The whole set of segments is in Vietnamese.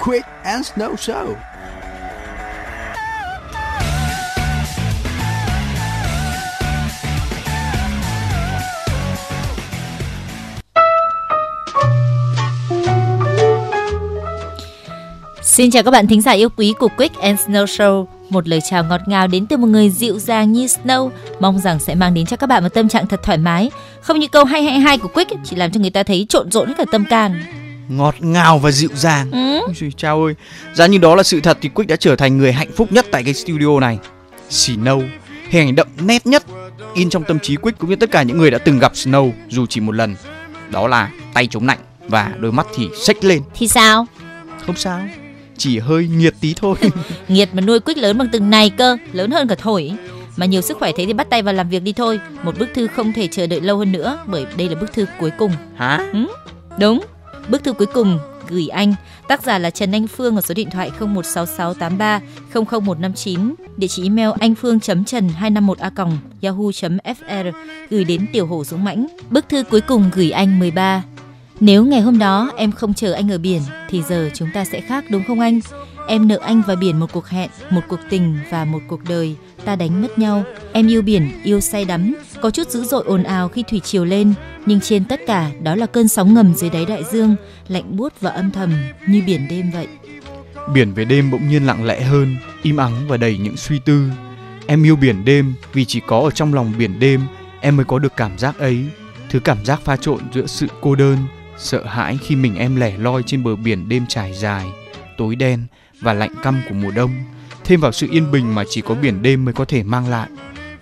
Quick and Snow Show. Xin chào các bạn thính giả yêu quý của Quick and Snow Show. Một lời chào ngọt ngào đến từ một người dịu dàng như Snow, mong rằng sẽ mang đến cho các bạn một tâm trạng thật thoải mái. Không như câu hay hay hay của Quick chỉ làm cho người ta thấy trộn rộn cả tâm can. Ngọt ngào và dịu dàng. Ừ. Ôi chao ơi, giá như đó là sự thật thì Quick đã trở thành người hạnh phúc nhất tại cái studio này. Snow, hình ảnh đậm nét nhất in trong tâm trí Quick cũng như tất cả những người đã từng gặp Snow dù chỉ một lần. Đó là tay chống lạnh và đôi mắt thì xếch lên. Thì sao? Không sao, chỉ hơi nhiệt tí thôi. Nghiệt mà nuôi Quick lớn bằng từng này cơ, lớn hơn cả thổi. Mà nhiều sức khỏe thế thì bắt tay vào làm việc đi thôi. Một bức thư không thể chờ đợi lâu hơn nữa bởi đây là bức thư cuối cùng. Hả? Đúng, bức thư cuối cùng gửi anh. Tác giả là Trần Anh Phương ở số điện thoại 016683 00159, địa chỉ email anh phương trần 251 a yahoo.fr gửi đến tiểu hổ dũng mãnh. Bức thư cuối cùng gửi anh 13. Nếu ngày hôm đó em không chờ anh ở biển thì giờ chúng ta sẽ khác đúng không anh? Em nợ anh và biển một cuộc hẹn, một cuộc tình và một cuộc đời. Ta đánh mất nhau. Em yêu biển, yêu say đắm, có chút dữ dội ồn ào khi thủy triều lên, nhưng trên tất cả đó là cơn sóng ngầm dưới đáy đại dương, lạnh buốt và âm thầm như biển đêm vậy. Biển về đêm bỗng nhiên lặng lẽ hơn, im ắng và đầy những suy tư. Em yêu biển đêm vì chỉ có ở trong lòng biển đêm em mới có được cảm giác ấy. Thứ cảm giác pha trộn giữa sự cô đơn, sợ hãi khi mình em lẻ loi trên bờ biển đêm trải dài, tối đen và lạnh căm của mùa đông. Thêm vào sự yên bình mà chỉ có biển đêm mới có thể mang lại.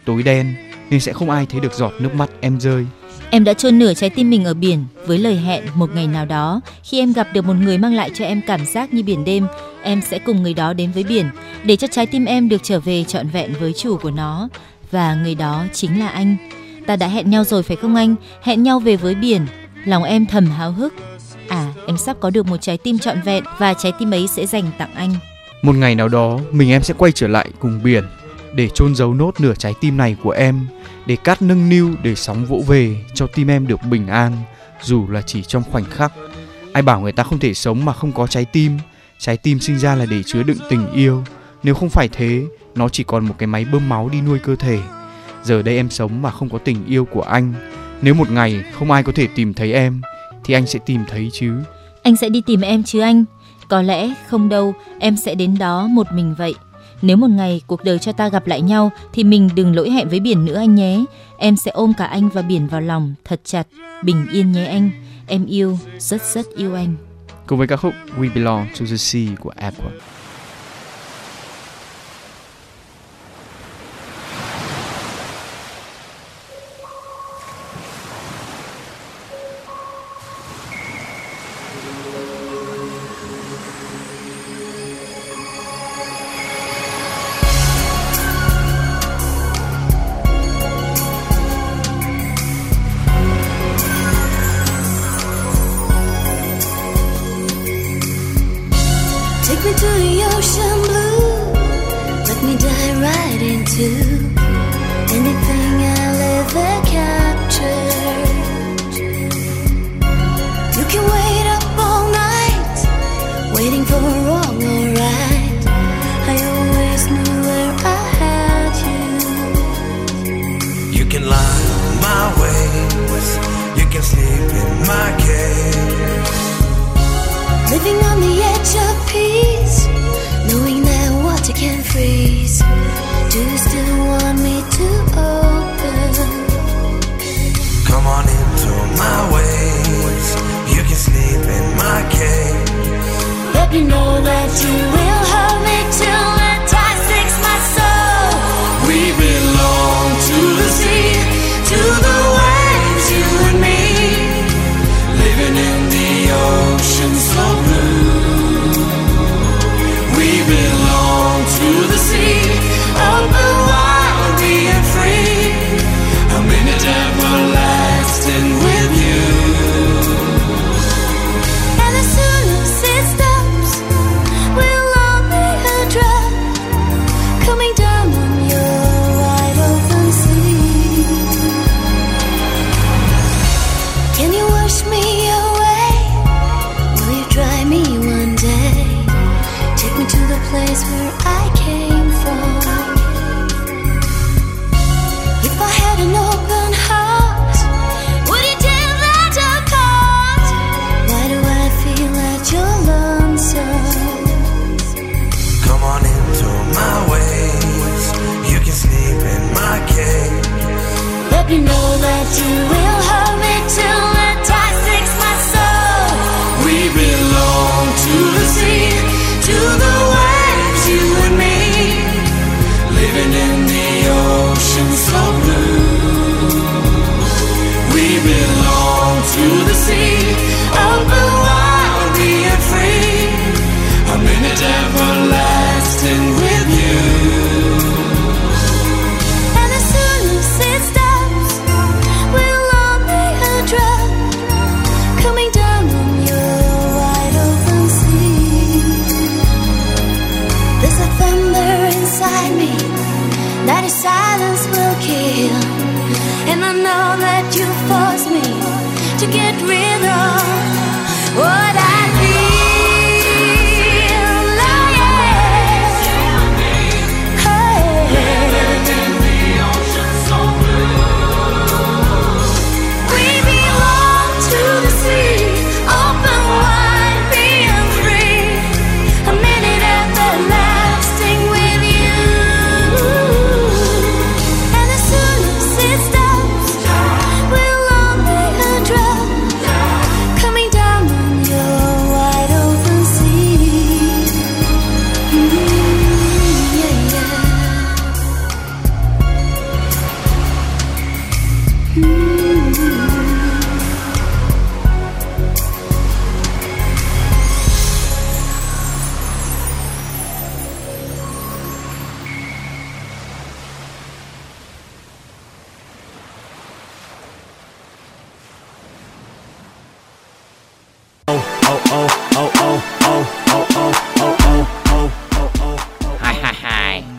Tối đen nên sẽ không ai thấy được giọt nước mắt em rơi. Em đã chôn nửa trái tim mình ở biển với lời hẹn một ngày nào đó khi em gặp được một người mang lại cho em cảm giác như biển đêm, em sẽ cùng người đó đến với biển để cho trái tim em được trở về trọn vẹn với chủ của nó và người đó chính là anh. Ta đã hẹn nhau rồi phải không anh? Hẹn nhau về với biển. Lòng em thầm háo hức. À, em sắp có được một trái tim trọn vẹn và trái tim ấy sẽ dành tặng anh. Một ngày nào đó mình em sẽ quay trở lại cùng biển để chôn giấu nốt nửa trái tim này của em để cát nâng niu để sóng vỗ về cho tim em được bình an dù là chỉ trong khoảnh khắc. Ai bảo người ta không thể sống mà không có trái tim. Trái tim sinh ra là để chứa đựng tình yêu. Nếu không phải thế nó chỉ còn một cái máy bơm máu đi nuôi cơ thể. Giờ đây em sống mà không có tình yêu của anh nếu một ngày không ai có thể tìm thấy em thì anh sẽ tìm thấy chứ Anh sẽ đi tìm em chứ anh? Có lẽ không đâu, em sẽ đến đó một mình vậy. Nếu một ngày cuộc đời cho ta gặp lại nhau thì mình đừng lỗi hẹn với biển nữa anh nhé. Em sẽ ôm cả anh và biển vào lòng thật chặt, bình yên nhé anh. Em yêu, rất rất yêu anh. cùng với ca khúc We Belong to the Sea của Aqua my cage. Living on the edge of peace, knowing that water can freeze. Do you still want me to open? Come on into my ways. You can sleep in my cage. Let me know that you will hold me till the tide sinks my soul. We belong to the sea, to the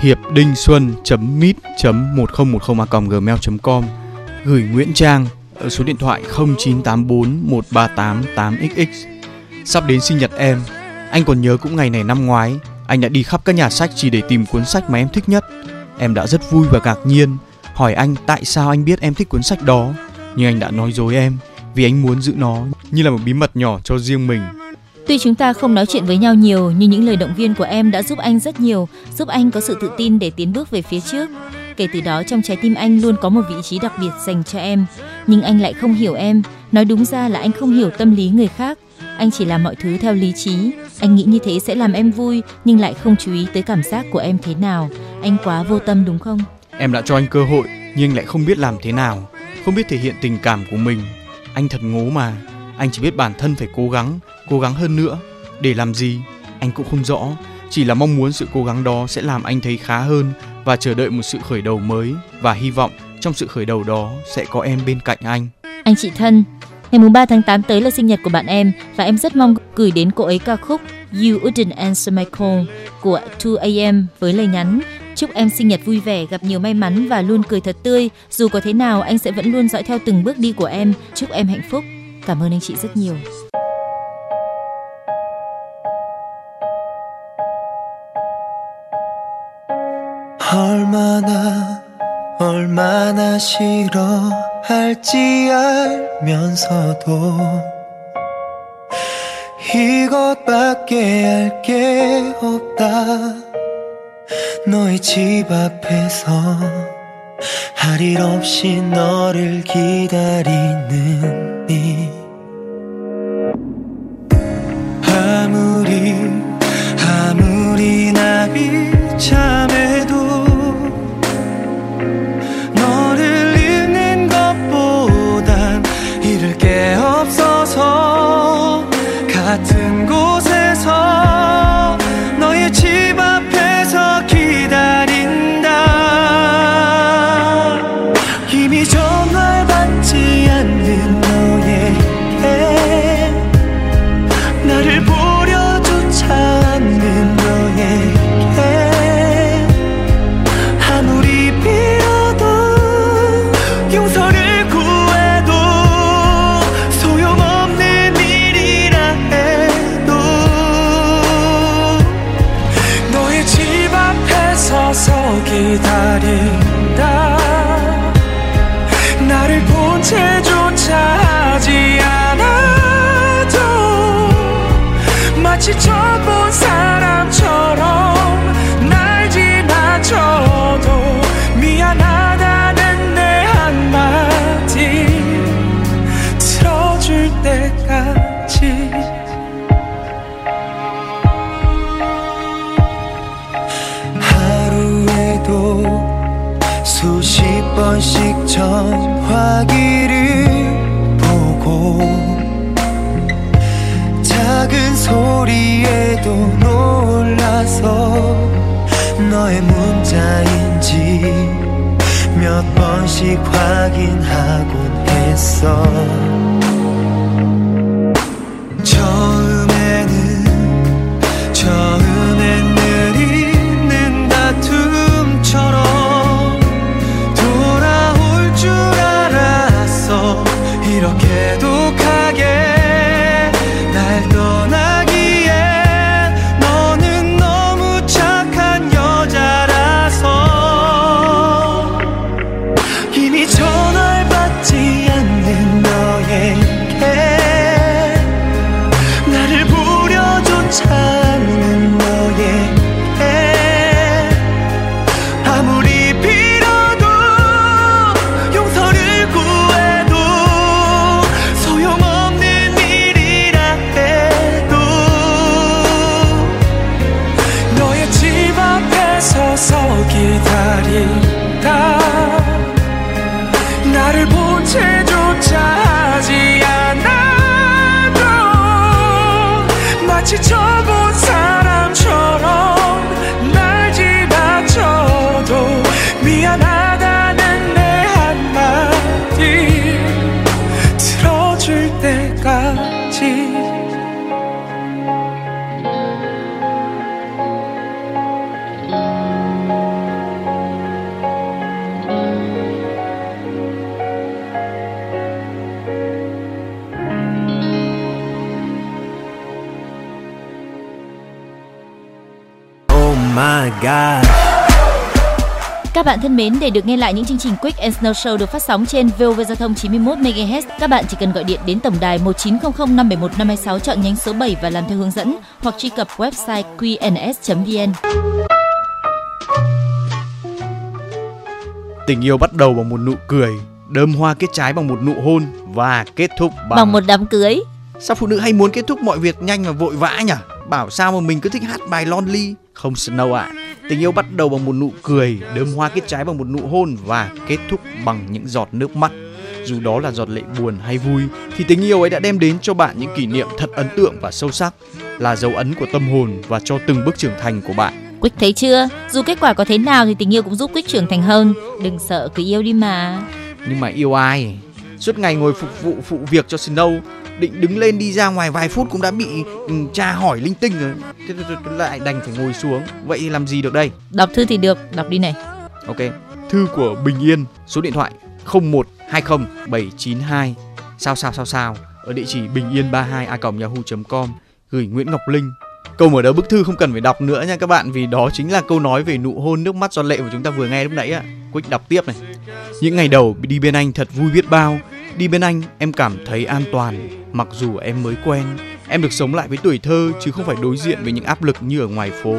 hiệp đinh xuân meet 1010 gmail com, gửi Nguyễn Trang ở số điện thoại 0984 138 8xx sắp đến sinh nhật em, anh còn nhớ cũng ngày này năm ngoái, anh đã đi khắp các nhà sách chỉ để tìm cuốn sách mà em thích nhất. Em đã rất vui và ngạc nhiên, hỏi anh tại sao anh biết em thích cuốn sách đó. Nhưng anh đã nói dối em vì anh muốn giữ nó như là một bí mật nhỏ cho riêng mình. Tuy chúng ta không nói chuyện với nhau nhiều, nhưng những lời động viên của em đã giúp anh rất nhiều, giúp anh có sự tự tin để tiến bước về phía trước. Kể từ đó trong trái tim anh luôn có một vị trí đặc biệt dành cho em, nhưng anh lại không hiểu em. Nói đúng ra là anh không hiểu tâm lý người khác. Anh chỉ làm mọi thứ theo lý trí. Anh nghĩ như thế sẽ làm em vui, nhưng lại không chú ý tới cảm giác của em thế nào. Anh quá vô tâm đúng không? Em đã cho anh cơ hội nhưng lại không biết làm thế nào, không biết thể hiện tình cảm của mình. Anh thật ngố mà, anh chỉ biết bản thân phải cố gắng, cố gắng hơn nữa. Để làm gì? Anh cũng không rõ, chỉ là mong muốn sự cố gắng đó sẽ làm anh thấy khá hơn và chờ đợi một sự khởi đầu mới và hy vọng trong sự khởi đầu đó sẽ có em bên cạnh anh. Anh chị thân, ngày mùng 3 tháng 8 tới là sinh nhật của bạn em và em rất mong gửi đến cô ấy ca khúc You Wouldn't Answer My Call của 2AM với lời nhắn Chúc em sinh nhật vui vẻ, gặp nhiều may mắn và luôn cười thật tươi. Dù có thế nào, anh sẽ vẫn luôn dõi theo từng bước đi của em. Chúc em hạnh phúc. Cảm ơn anh chị rất nhiều. 얼마나 싫어할지 알면서도 이것밖에 할 게 없다. 너의 집 앞에서 할 일 없이 너를 기다리는 이 번씩 전화기를 보고 작은 소리에도 놀라서 너의 문자인지 몇 번씩 확인하곤 했어. God. Các bạn thân mến, để được nghe lại những chương trình Quick and Snow Show được phát sóng trên VOV Giao thông 91 MHz, các bạn chỉ cần gọi điện đến tổng đài 1900 571 526 chọn nhánh số 7 và làm theo hướng dẫn hoặc truy cập website qns.vn. Tình yêu bắt đầu bằng một nụ cười, đơm hoa kết trái bằng một nụ hôn và kết thúc bằng, Bằng một đám cưới. Sao phụ nữ hay muốn kết thúc mọi việc nhanh và vội vã nhỉ? Bảo sao mà mình cứ thích hát bài Lonely? Không Snow ạ. Tình yêu bắt đầu bằng một nụ cười, đơm hoa kết trái bằng một nụ hôn và kết thúc bằng những giọt nước mắt. Dù đó là giọt lệ buồn hay vui thì tình yêu ấy đã đem đến cho bạn những kỷ niệm thật ấn tượng và sâu sắc, là dấu ấn của tâm hồn và cho từng bước trưởng thành của bạn. Quick thấy chưa? Dù kết quả có thế nào thì tình yêu cũng giúp Quick trưởng thành hơn. Đừng sợ, cứ yêu đi mà. Nhưng mà yêu ai? Suốt ngày ngồi phục vụ phụ việc cho Snow định đứng lên đi ra ngoài vài phút cũng đã bị ừ, tra hỏi linh tinh rồi. Thế, lại đành phải ngồi xuống. Vậy làm gì được đây? Đọc thư thì được, đọc đi này. ok. Thư của bình yên số điện thoại 0120792 sao sao sao sao? Ở địa chỉ bình yên 32 a yahoo.com gửi Nguyễn Ngọc Linh. Câu mở đầu bức thư không cần phải đọc nữa nha các bạn vì đó chính là câu nói về nụ hôn nước mắt giọt lệ mà chúng ta vừa nghe lúc nãy ạ Quick đọc tiếp này. Những ngày đầu đi bên anh thật vui biết bao đi bên anh, em cảm thấy an toàn. Mặc dù em mới quen, em được sống lại với tuổi thơ, chứ không phải đối diện với những áp lực như ở ngoài phố.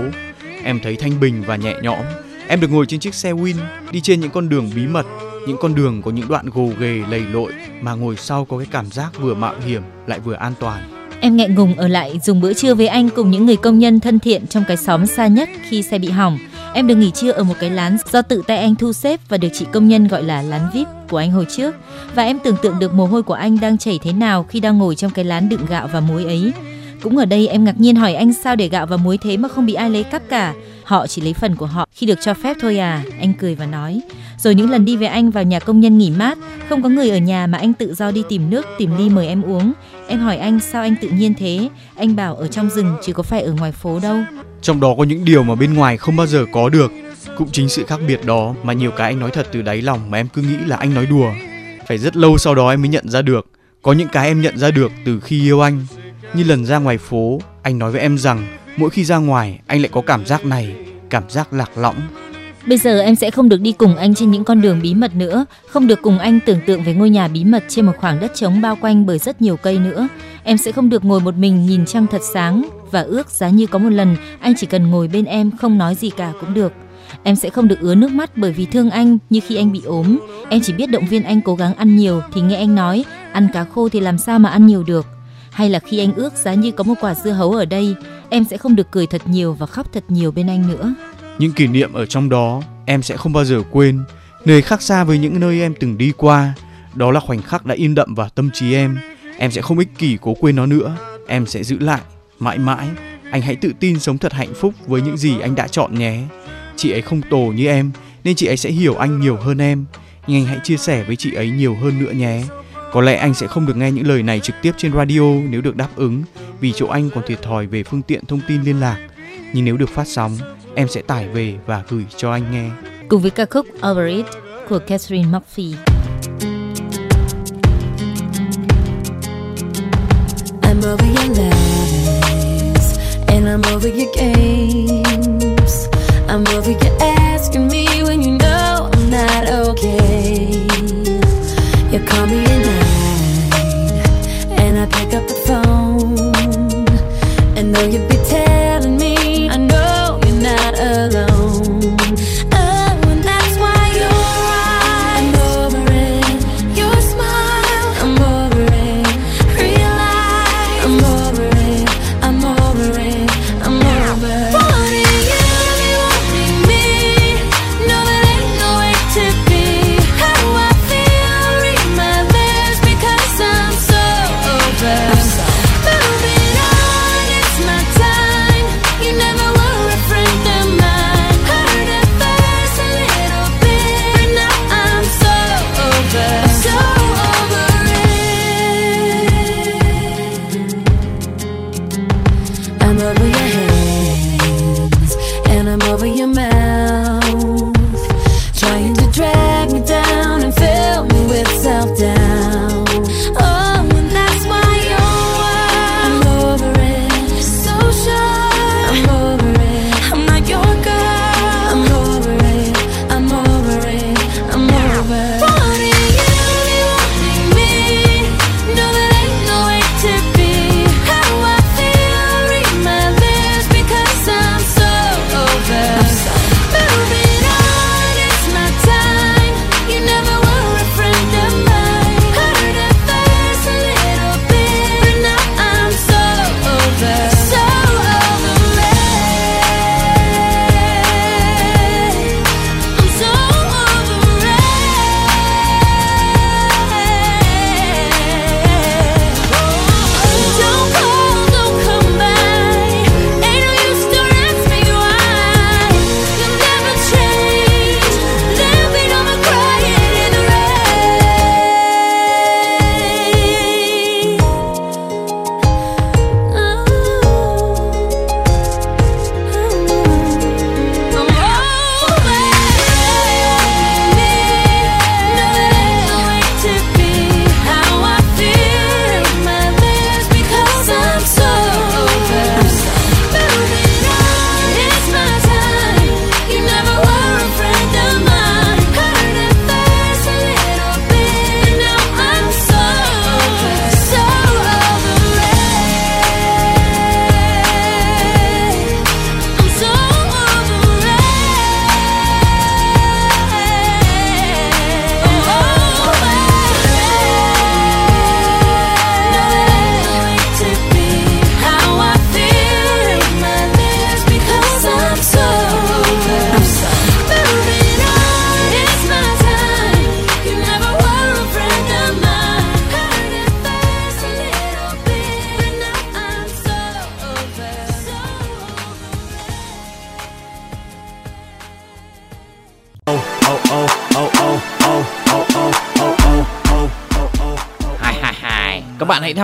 Em thấy thanh bình và nhẹ nhõm. Em được ngồi trên chiếc xe win, đi trên những con đường bí mật, những con đường có những đoạn gồ ghề lầy lội, mà ngồi sau có cái cảm giác vừa mạo hiểm, lại vừa an toàn. Em ngại ngùng ở lại dùng bữa trưa với anh cùng những người công nhân thân thiện trong cái xóm xa nhất khi xe bị hỏng. Em được nghỉ trưa ở một cái lán do tự tay anh thu xếp và được chị công nhân gọi là lán VIP của anh hồi trước. Và em tưởng tượng được mồ hôi của anh đang chảy thế nào khi đang ngồi trong cái lán đựng gạo và muối ấy. Cũng ở đây em ngạc nhiên hỏi anh sao để gạo và muối thế mà không bị ai lấy cắp cả. Họ chỉ lấy phần của họ khi được cho phép thôi à. Anh cười và nói. Rồi những lần đi với anh vào nhà công nhân nghỉ mát, không có người ở nhà mà anh tự do đi tìm nước, tìm ly mời em uống. Em hỏi anh sao anh tự nhiên thế? Anh bảo ở trong rừng chứ có phải ở ngoài phố đâu. trong đó có những điều mà bên ngoài không bao giờ có được cũng chính sự khác biệt đó mà nhiều cái anh nói thật từ đáy lòng mà em cứ nghĩ là anh nói đùa phải rất lâu sau đó em mới nhận ra được có những cái em nhận ra được từ khi yêu anh như lần ra ngoài phố anh nói với em rằng mỗi khi ra ngoài anh lại có cảm giác này cảm giác lạc lõng Bây giờ em sẽ không được đi cùng anh trên những con đường bí mật nữa, không được cùng anh tưởng tượng về ngôi nhà bí mật trên một khoảng đất trống bao quanh bởi rất nhiều cây nữa. Em sẽ không được ngồi một mình nhìn trăng thật sáng và ước giá như có một lần anh chỉ cần ngồi bên em không nói gì cả cũng được. Em sẽ không được ứa nước mắt bởi vì thương anh như khi anh bị ốm. Em chỉ biết động viên anh cố gắng ăn nhiều thì nghe anh nói ăn cá khô thì làm sao mà ăn nhiều được. Hay là khi anh ước giá như có một quả dưa hấu ở đây, em sẽ không được cười thật nhiều và khóc thật nhiều bên anh nữa. những kỷ niệm ở trong đó em sẽ không bao giờ quên nơi khác xa với những nơi em từng đi qua đó là khoảnh khắc đã in đậm vào tâm trí em em sẽ không ích kỷ cố quên nó nữa em sẽ giữ lại mãi mãi anh hãy tự tin sống thật hạnh phúc với những gì anh đã chọn nhé chị ấy không tổ như em nên chị ấy sẽ hiểu anh nhiều hơn em. Nhưng anh hãy chia sẻ với chị ấy nhiều hơn nữa nhé. Có lẽ anh sẽ không được nghe những lời này trực tiếp trên radio nếu được đáp ứng vì chỗ anh còn thiệt thòi về phương tiện thông tin liên lạc. Nhưng nếu được phát sóng, em sẽ tải về và gửi cho anh nghe. Cùng với ca khúc Over It của Catherine Murphy. I'm over your lies, and I'm over your games. I'm over you asking me when you know I'm not okay. You call me at night, and I pick up the phone.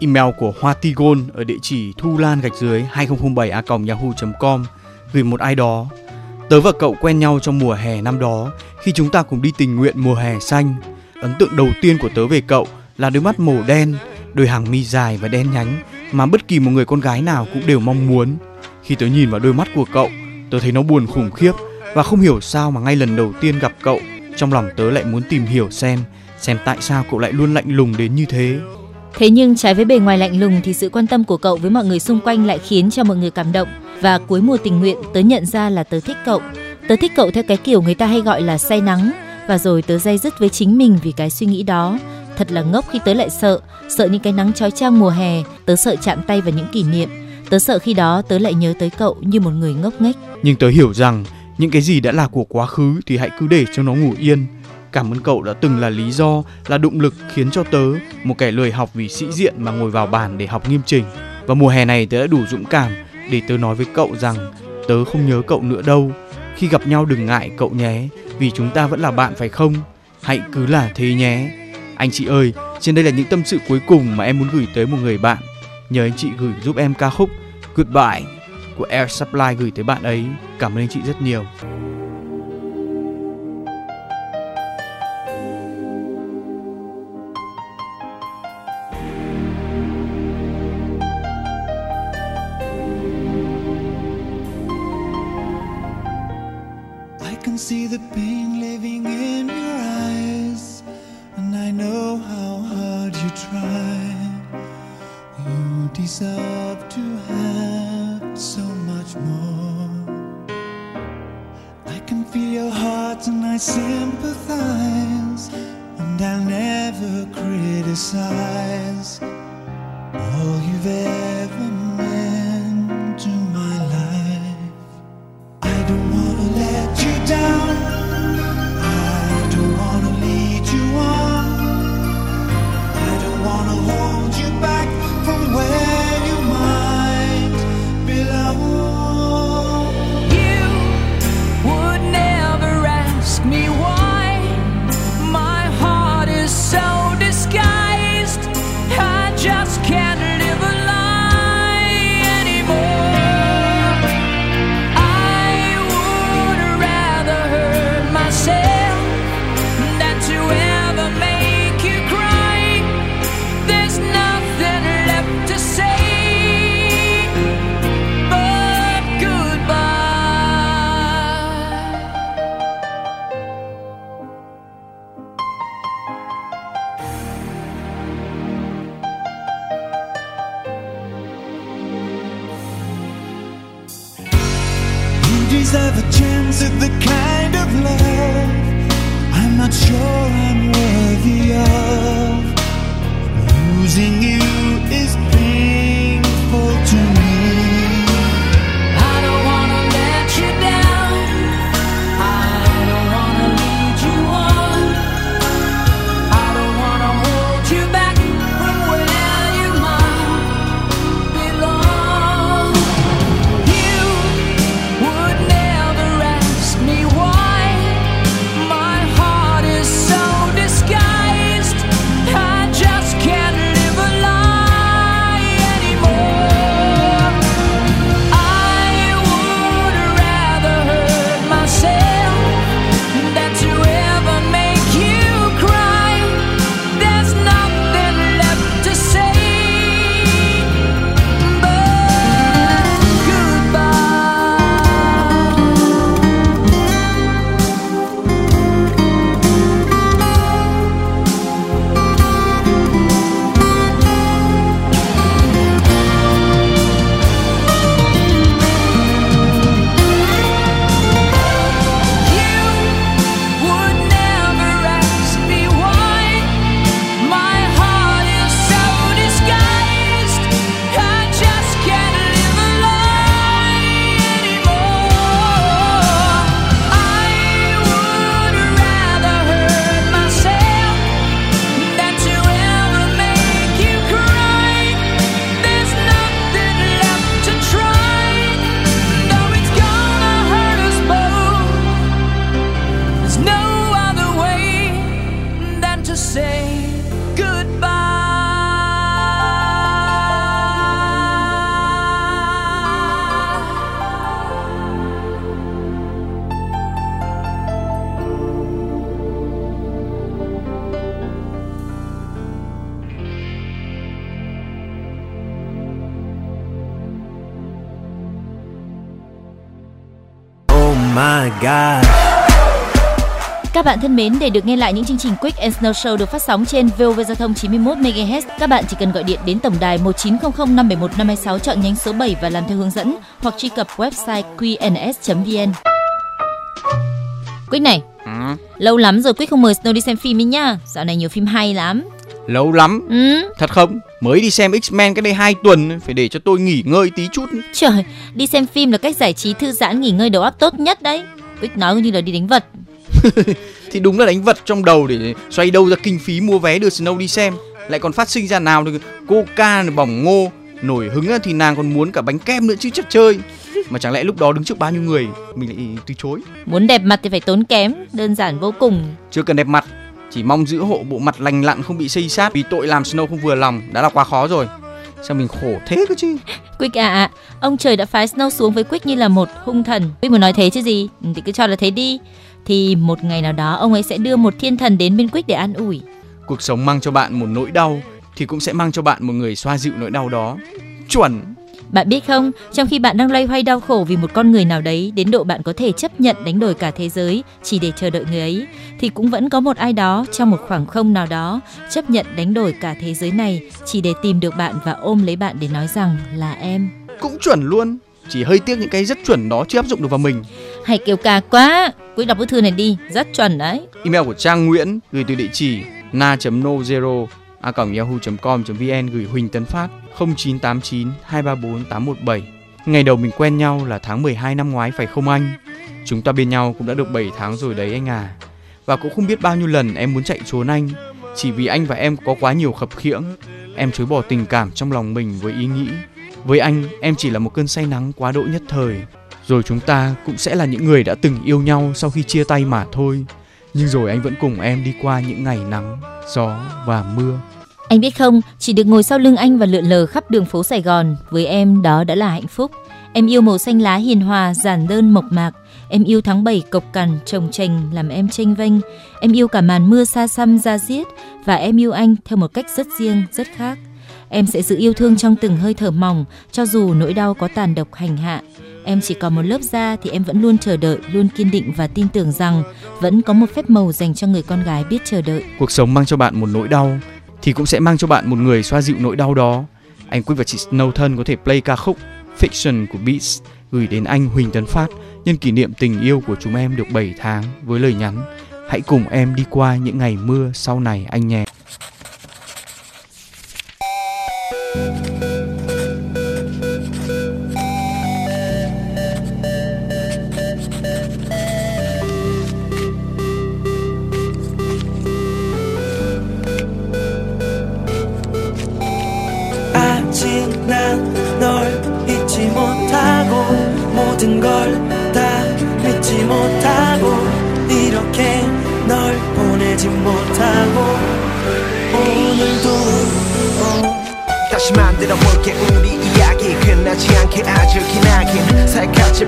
Email của Hoa Tigon ở địa chỉ thu lan gạch dưới 2007 a yahoo.com gửi một ai đó. Tớ và cậu quen nhau trong mùa hè năm đó khi chúng ta cùng đi tình nguyện mùa hè xanh. Ấn tượng đầu tiên của tớ về cậu là đôi mắt màu đen, đôi hàng mi dài và đen nhánh mà bất kỳ một người con gái nào cũng đều mong muốn. Khi tớ nhìn vào đôi mắt của cậu, tớ thấy nó buồn khủng khiếp và không hiểu sao mà ngay lần đầu tiên gặp cậu, trong lòng tớ lại muốn tìm hiểu xem xem tại sao cậu lại luôn lạnh lùng đến như thế. Thế nhưng trái với bề ngoài lạnh lùng thì sự quan tâm của cậu với mọi người xung quanh lại khiến cho mọi người cảm động. Và cuối mùa tình nguyện tớ nhận ra là tớ thích cậu. Tớ thích cậu theo cái kiểu người ta hay gọi là say nắng. Và rồi tớ dây dứt với chính mình vì cái suy nghĩ đó. Thật là ngốc khi tớ lại sợ, sợ những cái nắng chói chang mùa hè, tớ sợ chạm tay vào những kỷ niệm. Tớ sợ khi đó tớ lại nhớ tới cậu như một người ngốc nghếch. Nhưng tớ hiểu rằng những cái gì đã là của quá khứ thì hãy cứ để cho nó ngủ yên. Cảm ơn cậu đã từng là lý do, là động lực khiến cho tớ, một kẻ lười học vì sĩ diện mà ngồi vào bàn để học nghiêm chỉnh. Và mùa hè này tớ đã đủ dũng cảm để tớ nói với cậu rằng tớ không nhớ cậu nữa đâu. Khi gặp nhau đừng ngại cậu nhé, vì chúng ta vẫn là bạn phải không? Hãy cứ là thế nhé. Anh chị ơi, trên đây là những tâm sự cuối cùng mà em muốn gửi tới một người bạn. Nhờ anh chị gửi giúp em ca khúc Goodbye của Air Supply gửi tới bạn ấy. Cảm ơn anh chị rất nhiều. My god. Các bạn thân mến, để được nghe lại những chương trình Quick and Snow Show được phát sóng trên VOV Giao thông 91 MHz, các bạn chỉ cần gọi điện đến tổng đài 1900 571 526 chọn nhánh số 7 và làm theo hướng dẫn hoặc truy cập website qns.vn. Quick này, Lâu lắm rồi Quyết không mời Snow đi xem phim ấy nhá. Dạo này nhiều phim hay lắm. Lâu lắm. Ừ. Thật không? Mới đi xem X-Men cái đây 2 tuần, phải để cho tôi nghỉ ngơi tí chút. Trời, đi xem phim là cách giải trí thư giãn nghỉ ngơi đầu óc tốt nhất đấy. Quyết nói như là đi đánh vật. Thì đúng là đánh vật trong đầu để xoay đâu ra kinh phí mua vé đưa Snow đi xem. Lại còn phát sinh ra nào được coca bỏng ngô, nổi hứng thì nàng còn muốn cả bánh kem nữa chứ chất chơi. Mà chẳng lẽ lúc đó đứng trước bao nhiêu người mình lại từ chối? Muốn đẹp mặt thì phải tốn kém, đơn giản vô cùng. Chưa cần đẹp mặt, chỉ mong giữ hộ bộ mặt lành lặn không bị xây sát vì tội làm Snow không vừa lòng đã là quá khó rồi. Sao mình khổ thế cơ chứ? Quyết à, à, ông trời đã phái Snow xuống với Quyết như là một hung thần. Quyết muốn nói thế chứ gì? Ừ, Thì cứ cho là thế đi. Thì một ngày nào đó ông ấy sẽ đưa một thiên thần đến bên Quyết để an ủi. Cuộc sống mang cho bạn một nỗi đau thì cũng sẽ mang cho bạn một người xoa dịu nỗi đau đó. Chuẩn. Bạn biết không, trong khi bạn đang loay hoay đau khổ vì một con người nào đấy đến độ bạn có thể chấp nhận đánh đổi cả thế giới chỉ để chờ đợi người ấy, thì cũng vẫn có một ai đó trong một khoảng không nào đó chấp nhận đánh đổi cả thế giới này chỉ để tìm được bạn và ôm lấy bạn để nói rằng là em. Cũng chuẩn luôn. Chỉ hơi tiếc những cái rất chuẩn đó chưa áp dụng được vào mình. Hay kêu ca quá, Quyết đọc bức thư này đi, rất chuẩn đấy. Email của Trang Nguyễn gửi từ địa chỉ na.no0 a yahoo.com.vn gửi Huỳnh Tấn Phát 0989 234 817. Ngày đầu mình quen nhau là tháng 12 năm ngoái, phải không anh? Chúng ta bên nhau cũng đã được 7 tháng rồi đấy anh à. Và cũng không biết bao nhiêu lần em muốn chạy trốn anh chỉ vì anh và em có quá nhiều khập khiễng. Em chối bỏ tình cảm trong lòng mình với ý nghĩ với anh, em chỉ là một cơn say nắng quá độ nhất thời rồi chúng ta cũng sẽ là những người đã từng yêu nhau sau khi chia tay mà thôi nhưng rồi anh vẫn cùng em đi qua những ngày nắng gió và mưa Anh biết không, chỉ được ngồi sau lưng anh và lượn lờ khắp đường phố Sài Gòn, với em đó đã là hạnh phúc. Em yêu màu xanh lá hiền hòa, giản đơn mộc mạc. Em yêu tháng 7 cộc cằn, trồng trành làm em tranh vênh. Em yêu cả màn mưa xa xăm ra diết và em yêu anh theo một cách rất riêng, rất khác. Em sẽ giữ yêu thương trong từng hơi thở mỏng, cho dù nỗi đau có tàn độc hành hạ. Em chỉ còn một lớp da thì em vẫn luôn chờ đợi, luôn kiên định và tin tưởng rằng vẫn có một phép màu dành cho người con gái biết chờ đợi. cuộc sống mang cho bạn một nỗi đau thì cũng sẽ mang cho bạn một người xoa dịu nỗi đau đó anh quyết và chị Snow thân có thể play ca khúc Fiction của Beats gửi đến anh Huỳnh Tấn Phát nhân kỷ niệm tình yêu của chúng em được 7 tháng với lời nhắn hãy cùng em đi qua những ngày mưa sau này anh nhé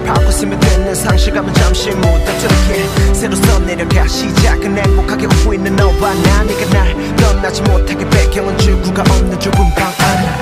파고 스며 듣는 상실감은 잠시 묻어두게. 새로 써내려가 시작은 행복하게 웃고 있는 너와 나 네가 날 떠나지 못하게 배경은 출구가 없는 좁은 방 안에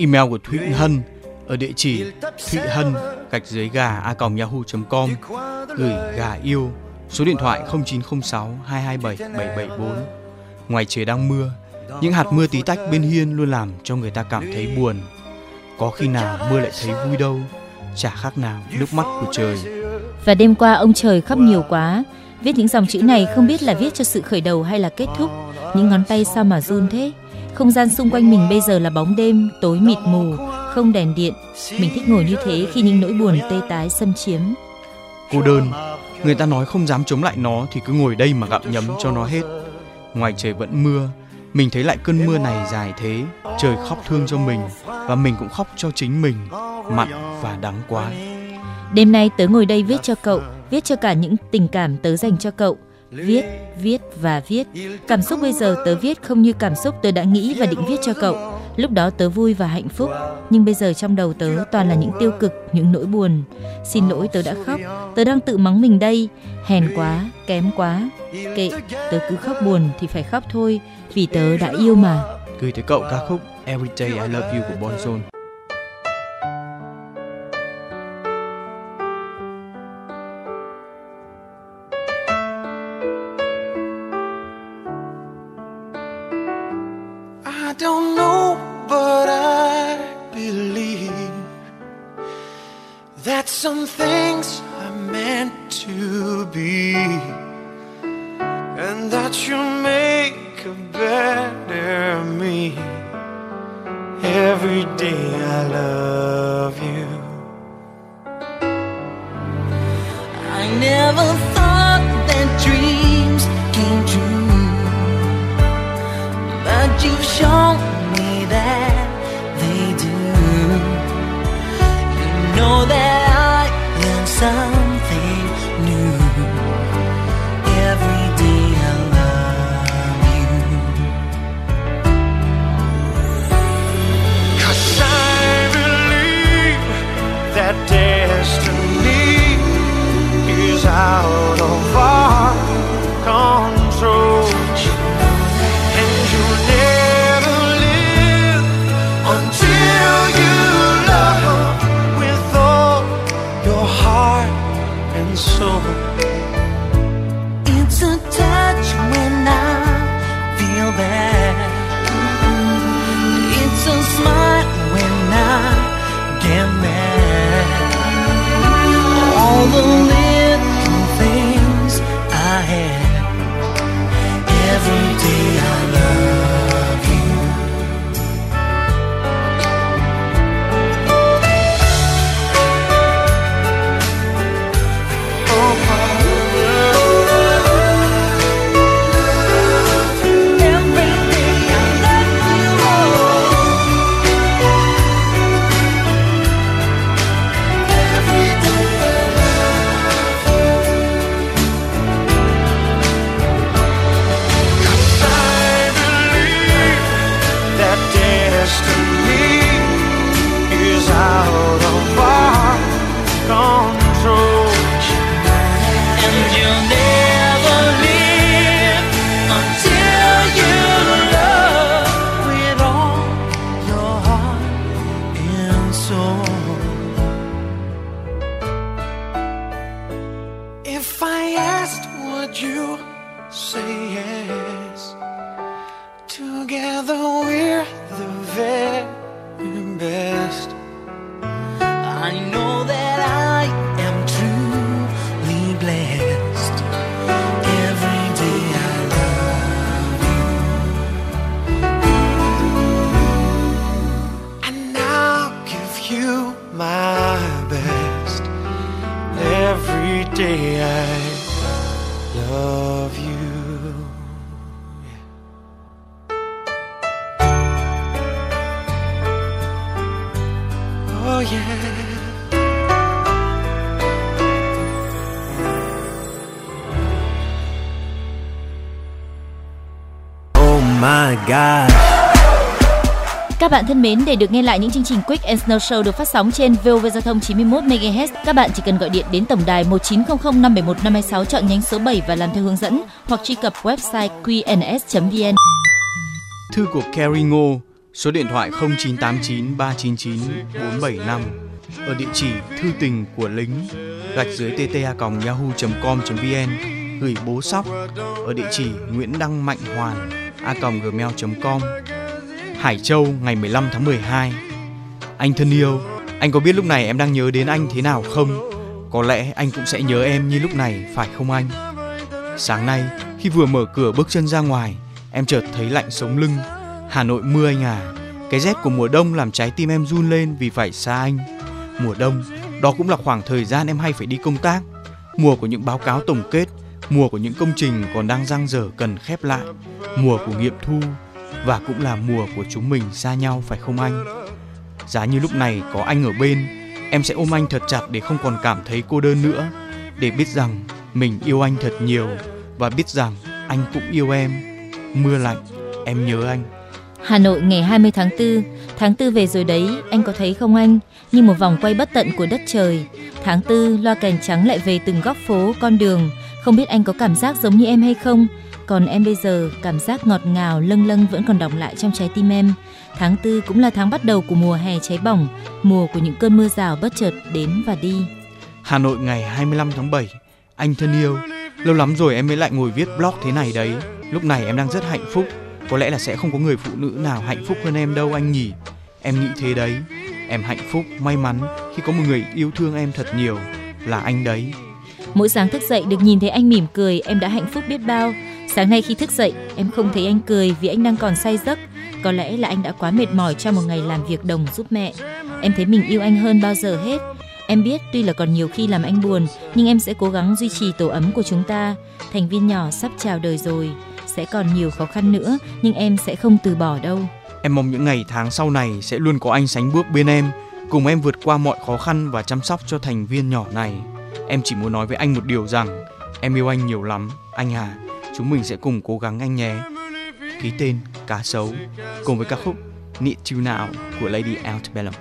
Email của Thụy Hân ở địa chỉ thụy hân gạch dưới gà a yahoo.com gửi gà yêu số điện thoại 0906 227 774 ngoài trời đang mưa những hạt mưa tí tách bên hiên luôn làm cho người ta cảm thấy buồn có khi nào mưa lại thấy vui đâu chả khác nào nước mắt của trời Và đêm qua ông trời khóc nhiều quá, viết những dòng chữ này không biết là viết cho sự khởi đầu hay là kết thúc. Những ngón tay sao mà run thế? Không gian xung quanh mình bây giờ là bóng đêm, tối mịt mù, không đèn điện. Mình thích ngồi như thế khi những nỗi buồn tê tái xâm chiếm. cô đơn người ta nói không dám chống lại nó thì cứ ngồi đây mà gặm nhấm cho nó hết ngoài trời vẫn mưa mình thấy lại cơn mưa này dài thế trời khóc thương cho mình và mình cũng khóc cho chính mình mặn và đắng quá Đêm nay tớ ngồi đây viết cho cậu, viết cho cả những tình cảm tớ dành cho cậu. Viết, viết và viết. Cảm xúc bây giờ tớ viết không như cảm xúc tớ đã nghĩ và định viết cho cậu. Lúc đó tớ vui và hạnh phúc, nhưng bây giờ trong đầu tớ toàn là những tiêu cực, những nỗi buồn. Xin lỗi tớ đã khóc, tớ đang tự mắng mình đây. Hèn quá, kém quá. Kệ, tớ cứ khóc buồn thì phải khóc thôi, vì tớ đã yêu mà. gửi tới cậu ca khúc Every Day I Love You của Bon Jovi. Don't know, but I believe that some things are meant to be, and that you make a better me. Every day I love you. I never thân mến, để được nghe lại những chương trình Quick and Snow Show được phát sóng trên VOV Giao thông 91 MHz, các bạn chỉ cần gọi điện đến tổng đài 1900 571 526 chọn nhánh số 7 và làm theo hướng dẫn hoặc truy cập website qns.vn. Thư của Carrie Ngô, số điện thoại 0989 399 475 ở địa chỉ thư tình của lính gạch dưới tta yahoo.com.vn gửi bố sóc ở địa chỉ Nguyễn Đăng Mạnh Hoàn a gmail.com Hải Châu ngày 15 tháng 12 Anh thân yêu, anh có biết lúc này em đang nhớ đến anh thế nào không? Có lẽ anh cũng sẽ nhớ em như lúc này, phải không anh? Sáng nay, khi vừa mở cửa bước chân ra ngoài, em chợt thấy lạnh sống lưng. Hà Nội mưa anh à, cái rét của mùa đông làm trái tim em run lên vì phải xa anh. Mùa đông, đó cũng là khoảng thời gian em hay phải đi công tác. Mùa của những báo cáo tổng kết, mùa của những công trình còn đang dang dở cần khép lại, mùa của nghiệm thu và cũng là mùa của chúng mình xa nhau phải không anh? Giá như lúc này có anh ở bên, em sẽ ôm anh thật chặt để không còn cảm thấy cô đơn nữa, để biết rằng mình yêu anh thật nhiều và biết rằng anh cũng yêu em. Mưa lạnh, em nhớ anh. Hà Nội ngày 20 tháng 4, tháng 4 về rồi đấy, anh có thấy không anh? Như một vòng quay bất tận của đất trời. Tháng 4, loa kèn trắng lại về từng góc phố, con đường. Không biết anh có cảm giác giống như em hay không? Còn em bây giờ, cảm giác ngọt ngào, lâng lâng vẫn còn đọng lại trong trái tim em. Tháng 4 cũng là tháng bắt đầu của mùa hè cháy bỏng, mùa của những cơn mưa rào bất chợt đến và đi. Hà Nội ngày 25 tháng 7 Anh thân yêu. Lâu lắm rồi em mới lại ngồi viết blog thế này đấy. Lúc này em đang rất hạnh phúc. Có lẽ là sẽ không có người phụ nữ nào hạnh phúc hơn em đâu anh nhỉ. Em nghĩ thế đấy. Em hạnh phúc, may mắn khi có một người yêu thương em thật nhiều. Là anh đấy. Mỗi sáng thức dậy được nhìn thấy anh mỉm cười, em đã hạnh phúc biết bao. Sáng nay khi thức dậy, em không thấy anh cười vì anh đang còn say giấc. Có lẽ là anh đã quá mệt mỏi trong một ngày làm việc đồng giúp mẹ. Em thấy mình yêu anh hơn bao giờ hết. Em biết tuy là còn nhiều khi làm anh buồn, nhưng em sẽ cố gắng duy trì tổ ấm của chúng ta. Thành viên nhỏ sắp chào đời rồi, sẽ còn nhiều khó khăn nữa, nhưng em sẽ không từ bỏ đâu. Em mong những ngày tháng sau này sẽ luôn có anh sánh bước bên em Cùng em vượt qua mọi khó khăn và chăm sóc cho thành viên nhỏ này Em chỉ muốn nói với anh một điều rằng Em yêu anh nhiều lắm, anh à Chúng mình sẽ cùng cố gắng anh nhé. Ký tên Cá Sấu, Cùng với ca khúc Need You Now của Lady Antebellum.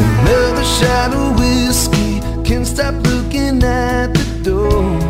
Another shot of whiskey can't stop looking at the door.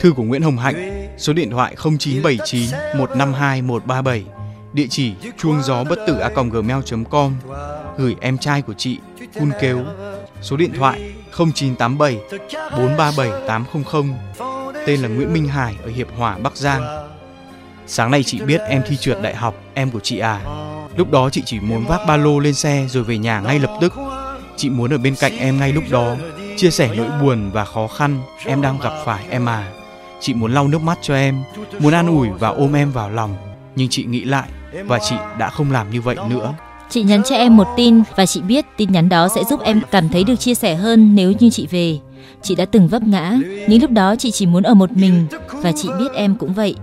Thư của Nguyễn Hồng Hạnh, số điện thoại 0979 152 137, địa chỉ chuông gió bất tử a gmail.com, gửi em trai của chị Hun Kếu, số điện thoại 0987 437 800, tên là Nguyễn Minh Hải ở Hiệp Hòa, Bắc Giang. Sáng nay chị biết em thi trượt đại học, em của chị à. Lúc đó chị chỉ muốn vác ba lô lên xe rồi về nhà ngay lập tức. Chị muốn ở bên cạnh em ngay lúc đó, chia sẻ nỗi buồn và khó khăn em đang gặp phải em à. Chị muốn lau nước mắt cho em, muốn an ủi và ôm em vào lòng. Nhưng chị nghĩ lại và chị đã không làm như vậy nữa. Chị nhắn cho em một tin và chị biết tin nhắn đó sẽ giúp em cảm thấy được chia sẻ hơn nếu như chị về. Chị đã từng vấp ngã, nhưng lúc đó chị chỉ muốn ở một mình và chị biết em cũng vậy.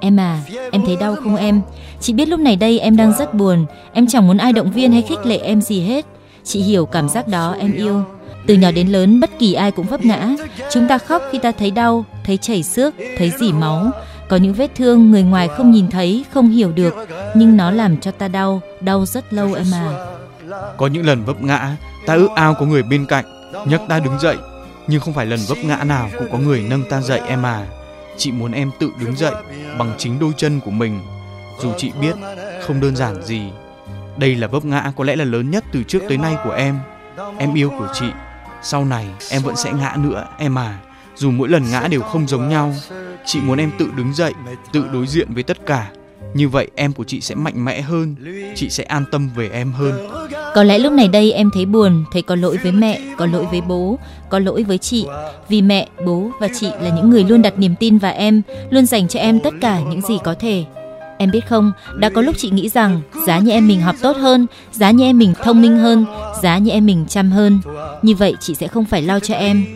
Em à, em thấy đau không em? Chị biết lúc này đây em đang rất buồn, em chẳng muốn ai động viên hay khích lệ em gì hết. Chị hiểu cảm giác đó em yêu. Từ nhỏ đến lớn bất kỳ ai cũng vấp ngã. Chúng ta khóc khi ta thấy đau, thấy chảy xước, thấy dỉ máu. Có những vết thương người ngoài không nhìn thấy, không hiểu được, nhưng nó làm cho ta đau, đau rất lâu em à. Có những lần vấp ngã, ta ước ao có người bên cạnh, nhấc ta đứng dậy. Nhưng không phải lần vấp ngã nào cũng có người nâng ta dậy em à. Chị muốn em tự đứng dậy bằng chính đôi chân của mình. Dù chị biết không đơn giản gì. Đây là vấp ngã có lẽ là lớn nhất từ trước tới nay của em. Em yêu của chị sau này em vẫn sẽ ngã nữa em à dù mỗi lần ngã đều không giống nhau chị muốn em tự đứng dậy tự đối diện với tất cả như vậy em của chị sẽ mạnh mẽ hơn chị sẽ an tâm về em hơn Có lẽ lúc này đây em thấy buồn, thấy có lỗi với mẹ, có lỗi với bố, có lỗi với chị. Vì mẹ, bố và chị là những người luôn đặt niềm tin vào em, luôn dành cho em tất cả những gì có thể. Em biết không, đã có lúc chị nghĩ rằng giá như em mình học tốt hơn, giá như em mình thông minh hơn, giá như em mình chăm hơn. Như vậy chị sẽ không phải lo cho em.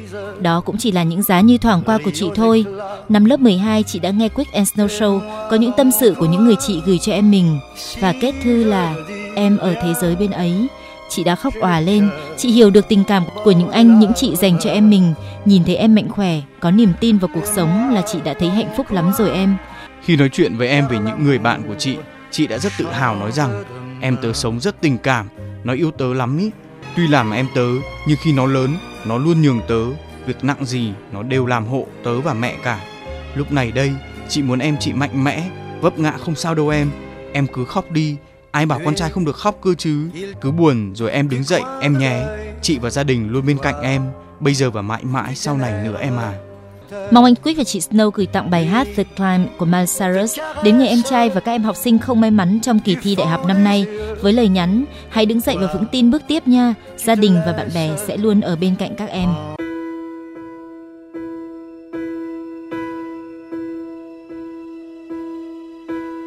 Đó cũng chỉ là những giá như thoảng qua của chị thôi. Năm lớp 12 chị đã nghe Quick and Snow Show có những tâm sự của những người chị gửi cho em mình và kết thư là em ở thế giới bên ấy. Chị đã khóc òa lên, chị hiểu được tình cảm của những anh, những chị dành cho em mình. Nhìn thấy em mạnh khỏe, có niềm tin vào cuộc sống là chị đã thấy hạnh phúc lắm rồi em. Khi nói chuyện với em về những người bạn của chị, chị đã rất tự hào nói rằng em tớ sống rất tình cảm, nó yêu tớ lắm ý. Tuy làm em tớ, nhưng khi nó lớn, nó luôn nhường tớ. Việc nặng gì, nó đều làm hộ tớ và mẹ cả. Lúc này đây, chị muốn em chị mạnh mẽ, vấp ngã không sao đâu em. Em cứ khóc đi, ai bảo con trai không được khóc cơ chứ. Cứ buồn rồi em đứng dậy, em nhé. Chị và gia đình luôn bên cạnh em, bây giờ và mãi mãi sau này nữa em à. Mong anh Quyết và chị Snow gửi tặng bài hát The Climb của Miles Cyrus đến người em trai và các em học sinh không may mắn trong kỳ thi đại học năm nay với lời nhắn hãy đứng dậy và vững tin bước tiếp nha. Gia đình và bạn bè sẽ luôn ở bên cạnh các em.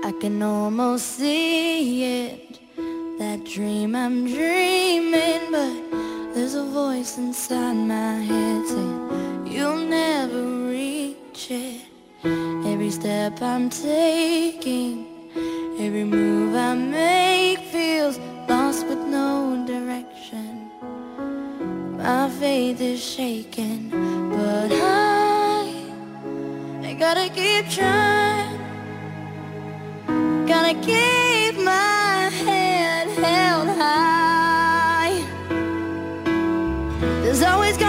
I can almost see it. That dream I'm dreaming, but there's a voice inside my head saying you'll never reach it. Every step I'm taking, every move I make feels lost with no direction. My faith is shaken but I, I gotta keep trying. Gotta keep my head held high. There's always gonna.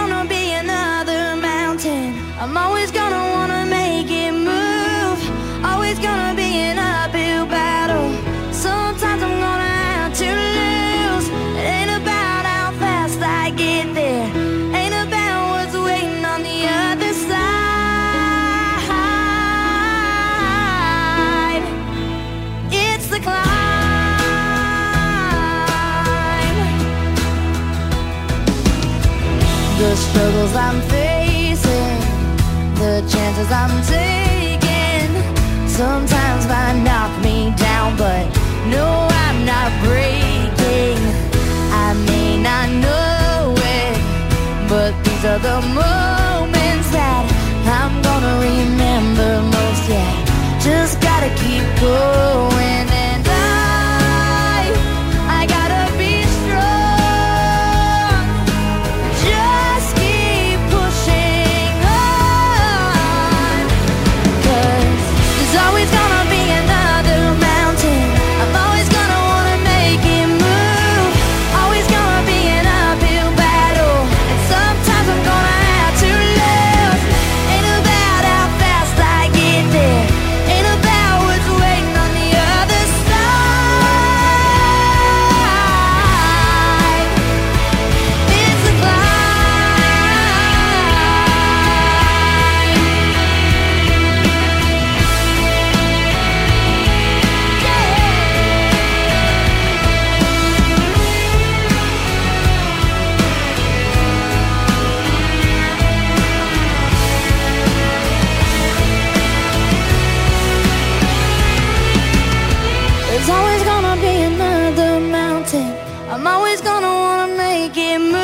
I'm always gonna I'm taking, sometimes might knock me down, but no, I'm not breaking. I may not know it, but these are the moments that I'm gonna remember most. Yeah, just gotta keep going, I'm always gonna wanna make it move.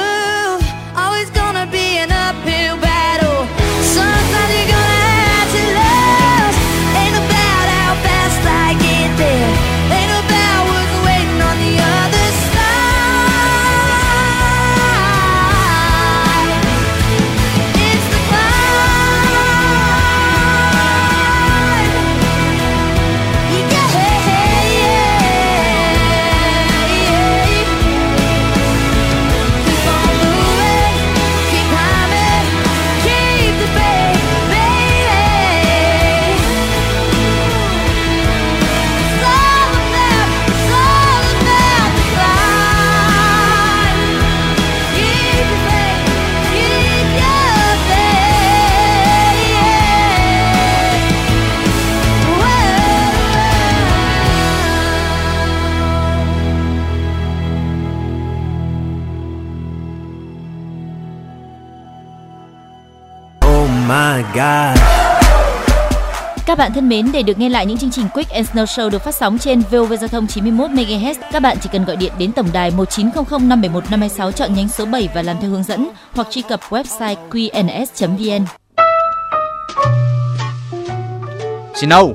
God. Các bạn thân mến, để được nghe lại những chương trình Quick and Snow Show được phát sóng trên VOV Giao thông 91 MHz, các bạn chỉ cần gọi điện đến tổng đài 1900 571 526 chọn nhánh số 7 và làm theo hướng dẫn hoặc truy cập website qns.vn. Snow,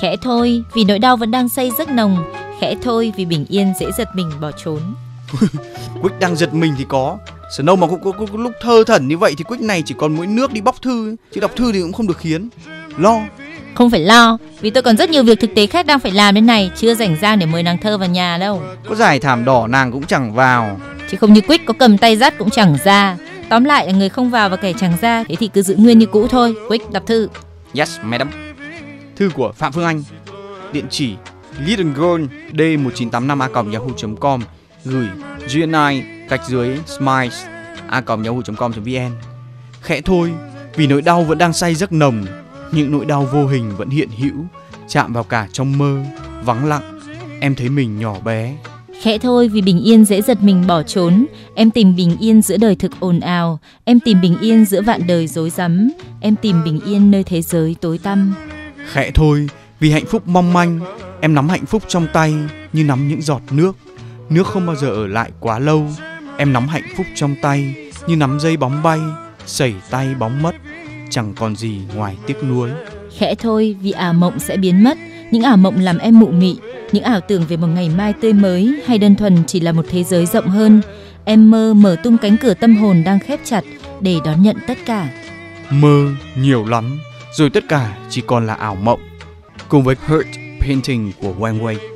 Khẽ thôi, vì nỗi đau vẫn đang xây rất nồng. Khẽ thôi, vì bình yên dễ giật mình bỏ trốn. Quick đang giật mình thì có. Snow mà có, có, có, có lúc thơ thẩn như vậy thì Quick này chỉ còn mỗi nước đi bóc thư ấy. chứ đọc thư thì cũng không được khiến. Lo. Không phải lo, vì tôi còn rất nhiều việc thực tế khác đang phải làm bên này, chưa rảnh rang để mời nàng thơ vào nhà đâu. Có giải thảm đỏ nàng cũng chẳng vào. Chứ không như Quick có cầm tay dắt cũng chẳng ra. Tóm lại là người không vào và kẻ chẳng ra, thế thì cứ giữ nguyên như cũ thôi. Quick đọc thư. Yes, madam. Thư của Phạm Phương Anh. Địa chỉ Little Girl D1985 a yahoo.com gửi GNI gạch dưới smiles a yahoo.com.vn. Khẽ thôi, vì nỗi đau vẫn đang say giấc nồng, những nỗi đau vô hình vẫn hiện hữu, chạm vào cả trong mơ, vắng lặng. Em thấy mình nhỏ bé, Khẽ thôi vì bình yên dễ giật mình bỏ trốn Em tìm bình yên giữa đời thực ồn ào Em tìm bình yên giữa vạn đời rối rắm Em tìm bình yên nơi thế giới tối tăm khẽ thôi, vì hạnh phúc mong manh, em nắm hạnh phúc trong tay như nắm những giọt nước. Nước không bao giờ ở lại quá lâu. Em nắm hạnh phúc trong tay như nắm dây bóng bay, sẩy tay bóng mất, chẳng còn gì ngoài tiếc nuối. Khẽ thôi vì ảo mộng sẽ biến mất Những ảo mộng làm em mụ mị Những ảo tưởng về một ngày mai tươi mới Hay đơn thuần chỉ là một thế giới rộng hơn Em mơ mở tung cánh cửa tâm hồn đang khép chặt Để đón nhận tất cả Mơ nhiều lắm, rồi tất cả chỉ còn là ảo mộng. Cùng với Hurt Painting của Wang Wei.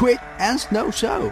Quick and Snow Show